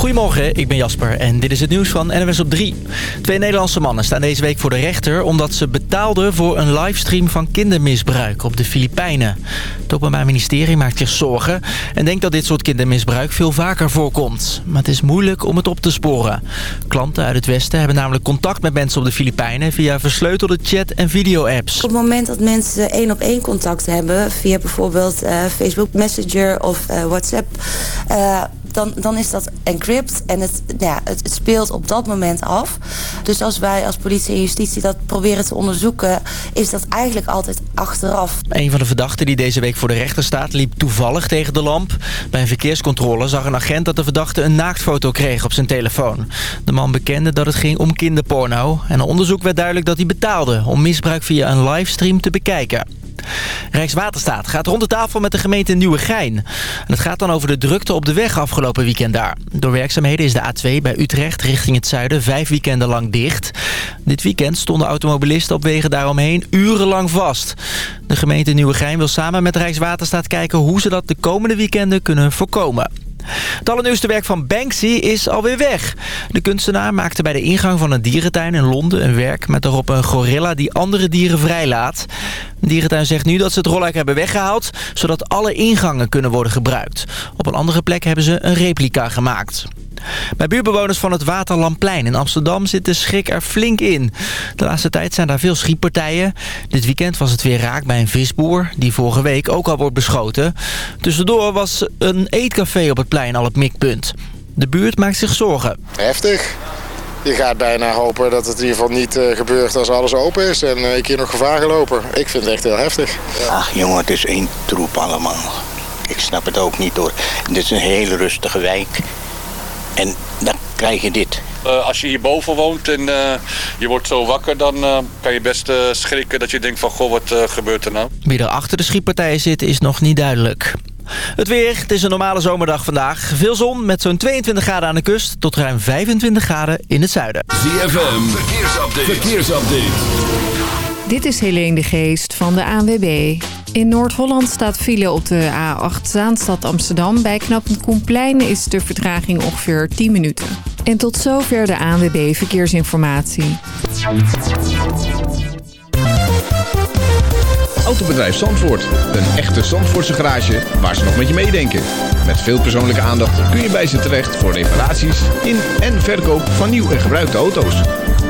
Goedemorgen, ik ben Jasper en dit is het nieuws van NWS op 3. Twee Nederlandse mannen staan deze week voor de rechter... omdat ze betaalden voor een livestream van kindermisbruik op de Filipijnen. Het Openbaar Ministerie maakt zich zorgen... en denkt dat dit soort kindermisbruik veel vaker voorkomt. Maar het is moeilijk om het op te sporen. Klanten uit het Westen hebben namelijk contact met mensen op de Filipijnen... via versleutelde chat- en video-apps. Op het moment dat mensen één op één contact hebben... via bijvoorbeeld uh, Facebook Messenger of uh, WhatsApp... Uh, dan, dan is dat encrypt en het, ja, het, het, speelt op dat moment af. Dus als wij als politie en justitie dat proberen te onderzoeken... is dat eigenlijk altijd achteraf. Een van de verdachten die deze week voor de rechter staat... liep toevallig tegen de lamp. Bij een verkeerscontrole zag een agent dat de verdachte een naaktfoto kreeg op zijn telefoon. De man bekende dat het ging om kinderporno. En een onderzoek werd duidelijk dat hij betaalde... om misbruik via een livestream te bekijken. Rijkswaterstaat gaat rond de tafel met de gemeente Nieuwegein. En het gaat dan over de drukte op de weg afgelopen weekend daar. Door werkzaamheden is de A2 bij Utrecht richting het zuiden vijf weekenden lang dicht. Dit weekend stonden automobilisten op wegen daaromheen urenlang vast. De gemeente Nieuwegein wil samen met Rijkswaterstaat kijken hoe ze dat de komende weekenden kunnen voorkomen. Het allernieuwste werk van Banksy is alweer weg. De kunstenaar maakte bij de ingang van een dierentuin in Londen een werk met daarop een gorilla die andere dieren vrijlaat. De dierentuin zegt nu dat ze het rolluik hebben weggehaald, zodat alle ingangen kunnen worden gebruikt. Op een andere plek hebben ze een replica gemaakt. Bij buurtbewoners van het Waterlamplein in Amsterdam zit de schrik er flink in. De laatste tijd zijn daar veel schietpartijen. Dit weekend was het weer raak bij een visboer, die vorige week ook al wordt beschoten. Tussendoor was een eetcafé op het plein al het mikpunt. De buurt maakt zich zorgen. Heftig. Je gaat bijna hopen dat het in ieder geval niet uh, gebeurt als alles open is. En uh, ik hier nog gevaar gelopen. Ik vind het echt heel heftig. Ach jongen, het is één troep allemaal. Ik snap het ook niet hoor. Dit is een hele rustige wijk. En dan krijg je dit. Uh, als je hierboven woont en uh, je wordt zo wakker... dan uh, kan je best schrikken dat je denkt van... goh, wat gebeurt er nou? Wie er achter de schietpartijen zit is nog niet duidelijk. Het weer, het is een normale zomerdag vandaag. Veel zon met zo'n 22 graden aan de kust... tot ruim 25 graden in het zuiden. ZFM, verkeersupdate. verkeersupdate. Dit is Helene de Geest van de ANWB. In Noord-Holland staat file op de A8 Zaanstad Amsterdam. Bij knappend Koenplein is de vertraging ongeveer 10 minuten. En tot zover de ANWB Verkeersinformatie. Autobedrijf Zandvoort. Een echte Zandvoortse garage waar ze nog met je meedenken. Met veel persoonlijke aandacht kun je bij ze terecht voor reparaties in en verkoop van nieuw en gebruikte auto's.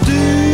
Know.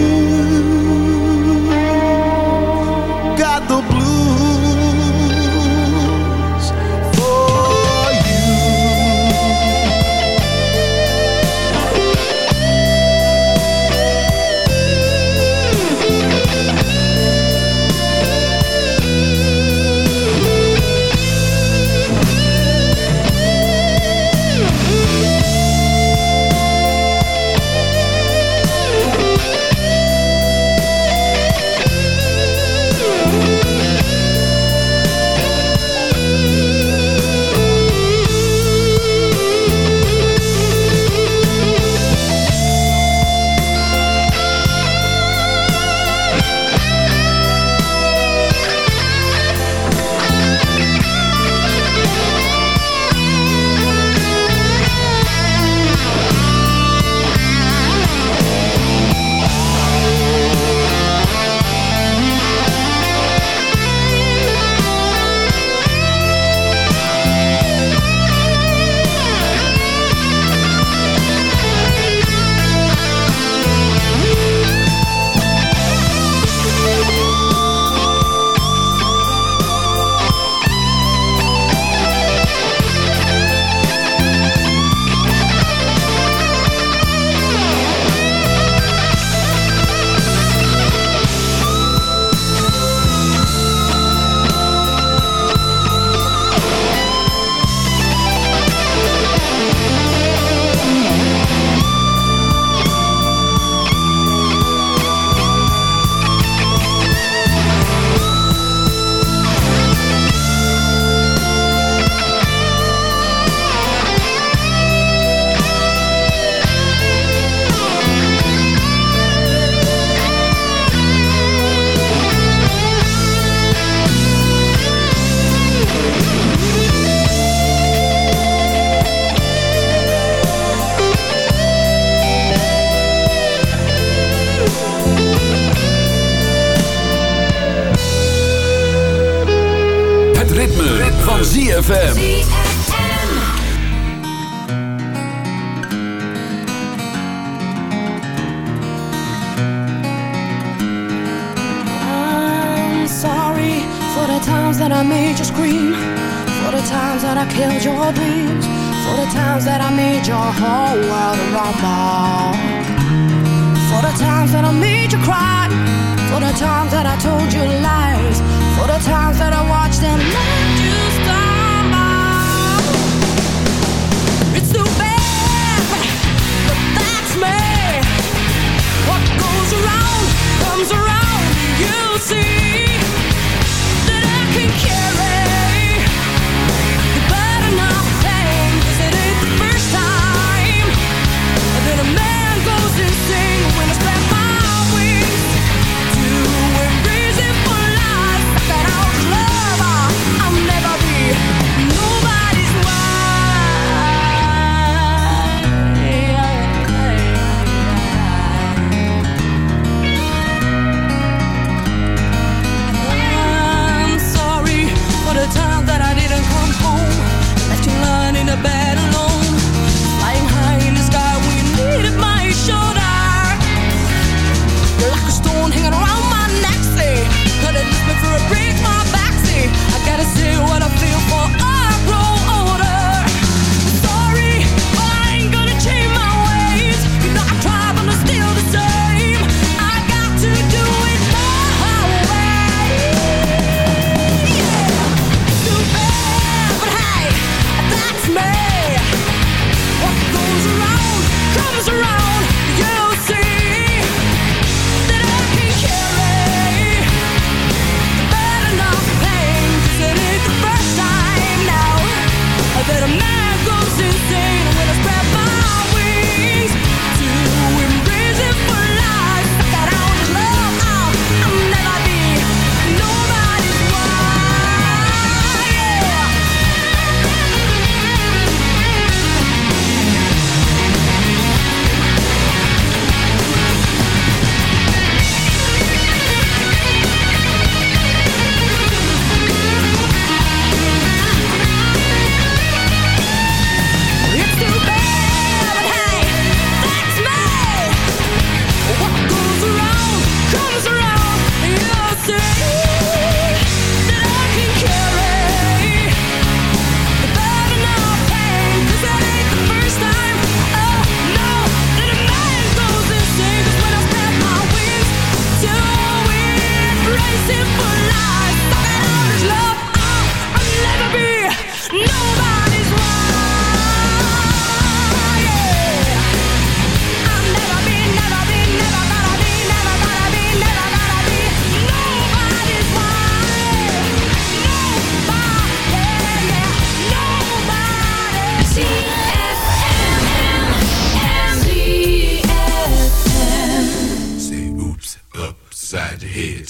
ZFM.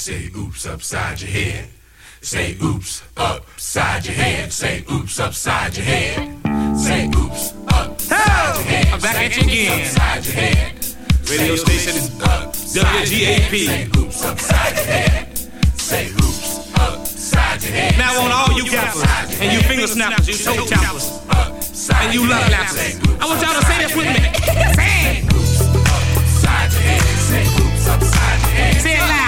Say oops upside your head. Say oops upside your head. Say oops upside your head. Say oops upside your head. I'm back at you again. Upside your head. Radio station is WGAP. Say oops upside your head. Say oops upside your head. Now on all you gappers and you finger snappers, you toe tappers, and you love lappers. I want y'all to say this with me. Say oops upside your head. Say oops upside your head. Say it loud.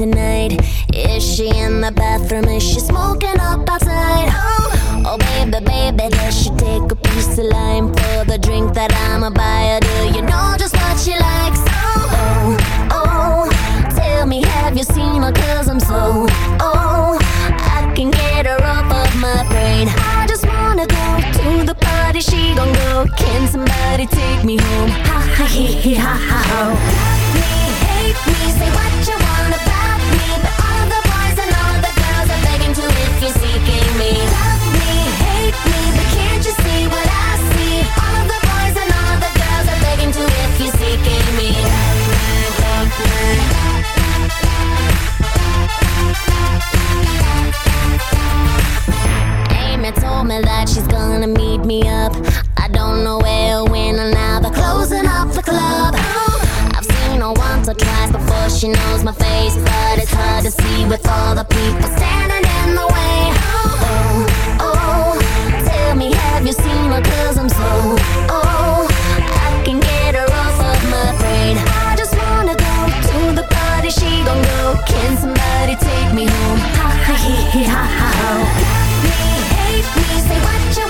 tonight? Is she in the bathroom? Is she smoking up outside? Oh, oh baby, baby, does she take a piece of lime for the drink that I'ma buy? Do you know just what she likes? Oh, oh, oh, tell me, have you seen her? Cause I'm so, oh, I can get her off of my brain. I just wanna go to the party, she gon' go. Can somebody take me home? Ha ha he he ha ha ho. Love me, hate me, say what you want you're me. Amy told me that she's gonna meet me up. I don't know where, when, or now. They're closing up the club. I've seen her once or twice before she knows my face, but it's hard to see with all the people standing in the way. Oh, oh, tell me, have you seen her? Cause I'm so, oh, Can somebody take me home? Ha ha he he ha ha ho. Love me, hate me, say what you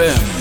ZFM.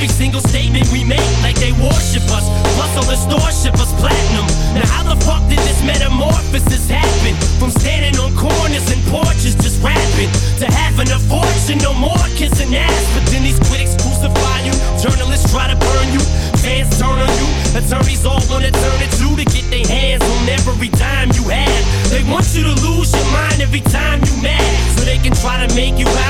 Every single statement we make, like they worship us. Plus all the store ship us platinum. Now how the fuck did this metamorphosis happen? From standing on corners and porches just rapping to having a fortune, no more kissing ass. But then these critics crucify you, journalists try to burn you, fans turn on you, attorneys all wanna turn it to to get their hands on every dime you have. They want you to lose your mind every time you mad, so they can try to make you out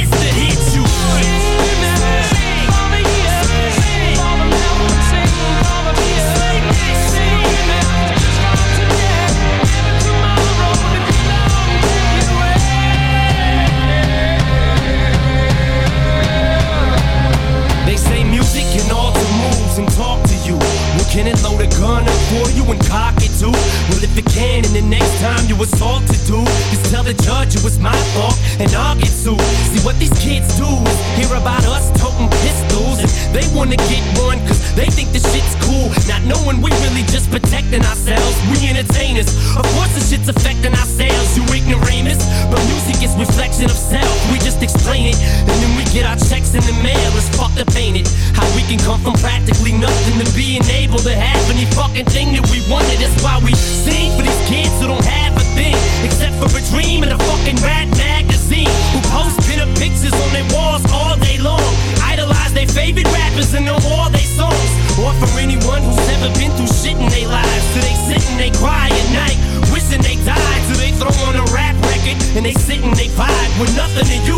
you and cock it too? Well, if you can, and the next time you assault it, dude, just tell the judge it was my fault and I'll get sued. See what these kids do is hear about us toting pistols and they wanna get one cause they think the shit's cool. Not knowing we really just protecting ourselves. We entertainers. Of course, the shit's affecting our sales, you ignoramus. But music is reflection fucking thing that we wanted. That's why we sing for these kids who don't have a thing except for a dream and a fucking rat magazine. Who post pinup pictures on their walls all day long. Idolize their favorite rappers and know all their songs. Or for anyone who's never been through shit in their lives. So they sit and they cry at night, wishing they died. So they throw on a rap record and they sit and they vibe with nothing to you,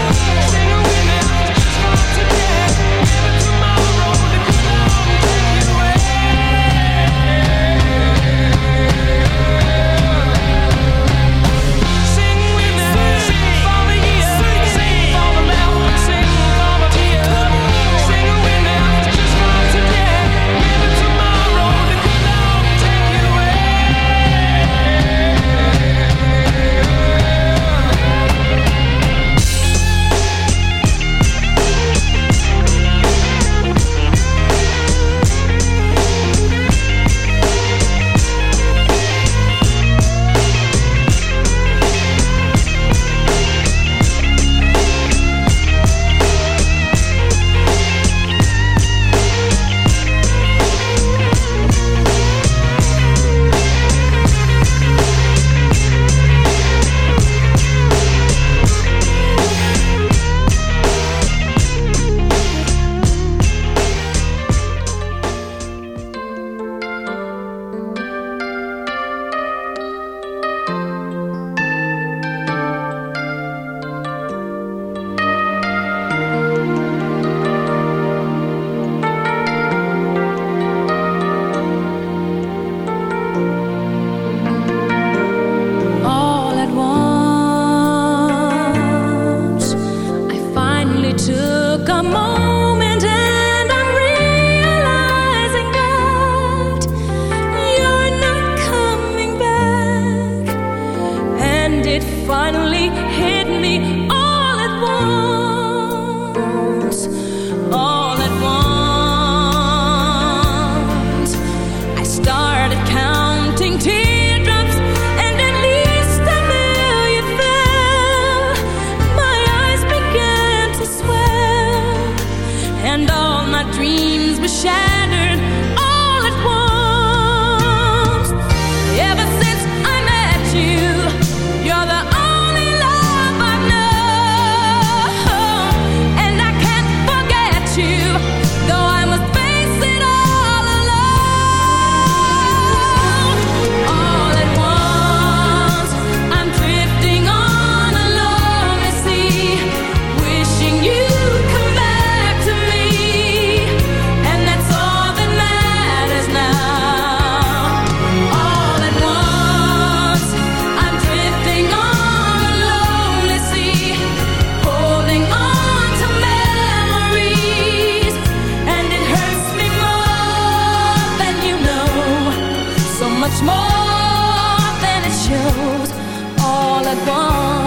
shows. All at once,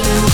ocean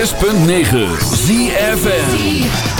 106.9 ZFM.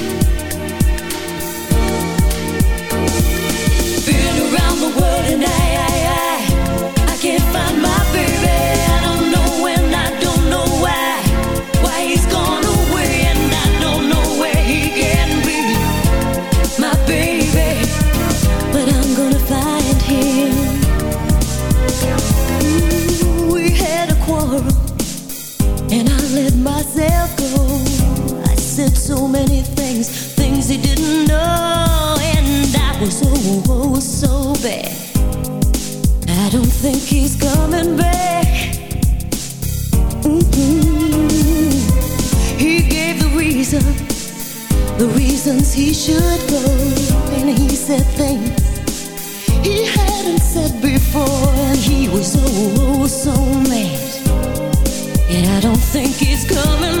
the reasons he should go. And he said things he hadn't said before. And he was so, so mad. And I don't think he's coming